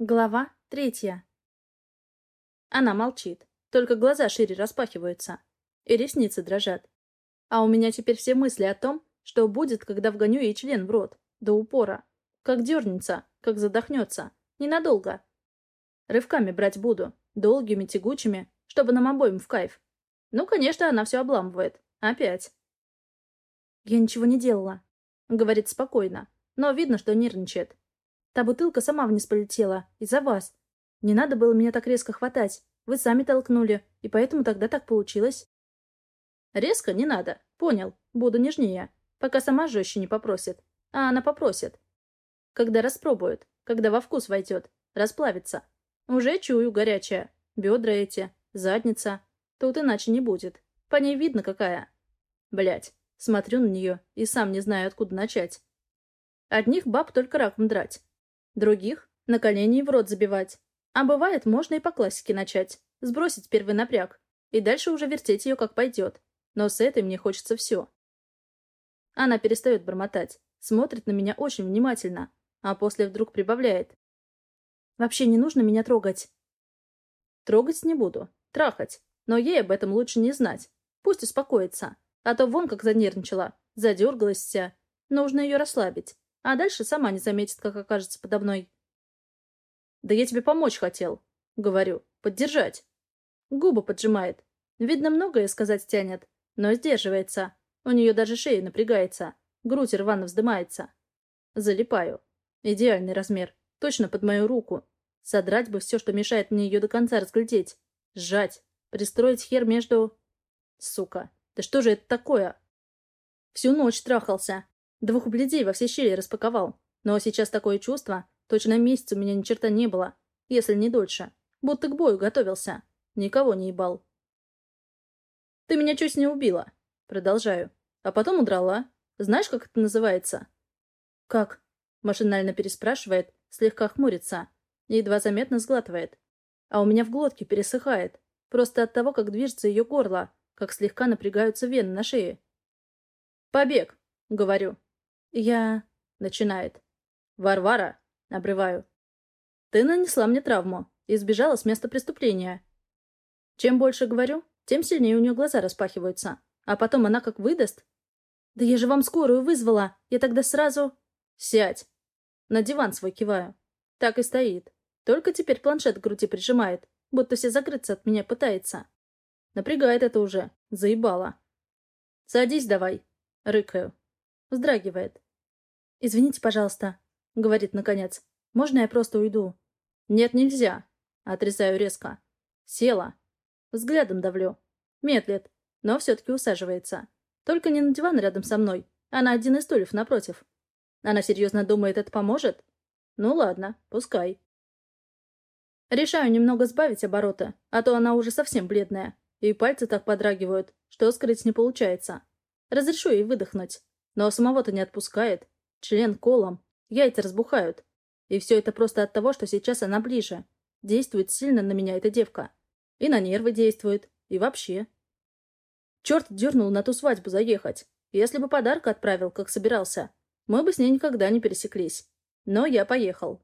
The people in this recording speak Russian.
Глава третья. Она молчит, только глаза шире распахиваются, и ресницы дрожат. А у меня теперь все мысли о том, что будет, когда вгоню ей член в рот, до упора. Как дернется, как задохнется. Ненадолго. Рывками брать буду, долгими, тягучими, чтобы нам обоим в кайф. Ну, конечно, она все обламывает. Опять. «Я ничего не делала», — говорит спокойно, но видно, что нервничает. Та бутылка сама вниз полетела. Из-за вас. Не надо было меня так резко хватать. Вы сами толкнули. И поэтому тогда так получилось. Резко не надо. Понял. Буду нежнее. Пока сама жестче не попросит. А она попросит. Когда распробует. Когда во вкус войдет. Расплавится. Уже чую горячая. Бедра эти. Задница. Тут иначе не будет. По ней видно какая. Блять. Смотрю на нее и сам не знаю, откуда начать. Одних баб только раком драть. Других — на колени и в рот забивать. А бывает, можно и по классике начать. Сбросить первый напряг. И дальше уже вертеть ее как пойдет. Но с этой мне хочется все. Она перестает бормотать. Смотрит на меня очень внимательно. А после вдруг прибавляет. Вообще не нужно меня трогать. Трогать не буду. Трахать. Но ей об этом лучше не знать. Пусть успокоится. А то вон как занервничала. Задергалась вся. Нужно ее расслабить а дальше сама не заметит, как окажется подо мной. «Да я тебе помочь хотел», — говорю, — «поддержать». Губы поджимает. Видно, многое сказать тянет, но сдерживается. У нее даже шея напрягается, грудь рвано вздымается. Залипаю. Идеальный размер, точно под мою руку. Содрать бы все, что мешает мне ее до конца разглядеть. Сжать, пристроить хер между... Сука, да что же это такое? Всю ночь трахался, Двух бледей во все щели распаковал. Но сейчас такое чувство, точно месяц у меня ни черта не было, если не дольше. Будто к бою готовился. Никого не ебал. «Ты меня чуть не убила», — продолжаю. «А потом удрала. Знаешь, как это называется?» «Как?» — машинально переспрашивает, слегка хмурится. Едва заметно сглатывает. А у меня в глотке пересыхает. Просто от того, как движется ее горло, как слегка напрягаются вены на шее. «Побег», — говорю. «Я...» — начинает. «Варвара!» — обрываю. «Ты нанесла мне травму и сбежала с места преступления». Чем больше говорю, тем сильнее у нее глаза распахиваются. А потом она как выдаст. «Да я же вам скорую вызвала! Я тогда сразу...» «Сядь!» На диван свой киваю. Так и стоит. Только теперь планшет к груди прижимает, будто все закрыться от меня пытается. Напрягает это уже. Заебало. «Садись давай!» — рыкаю. Вздрагивает. «Извините, пожалуйста», — говорит наконец. «Можно я просто уйду?» «Нет, нельзя», — отрезаю резко. Села. Взглядом давлю. Медлит, но все-таки усаживается. Только не на диван рядом со мной, а на один из стульев напротив. Она серьезно думает, это поможет? Ну ладно, пускай. Решаю немного сбавить обороты, а то она уже совсем бледная, и пальцы так подрагивают, что скрыть не получается. Разрешу ей выдохнуть. Но самого-то не отпускает. Член колом. Яйца разбухают. И все это просто от того, что сейчас она ближе. Действует сильно на меня эта девка. И на нервы действует. И вообще. Черт дернул на ту свадьбу заехать. Если бы подарка отправил, как собирался, мы бы с ней никогда не пересеклись. Но я поехал.